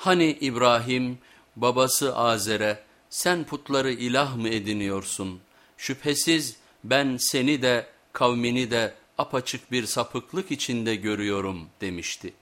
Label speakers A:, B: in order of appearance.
A: Hani İbrahim babası Azer'e sen putları ilah mı ediniyorsun? Şüphesiz ben seni de kavmini de apaçık bir sapıklık içinde görüyorum demişti.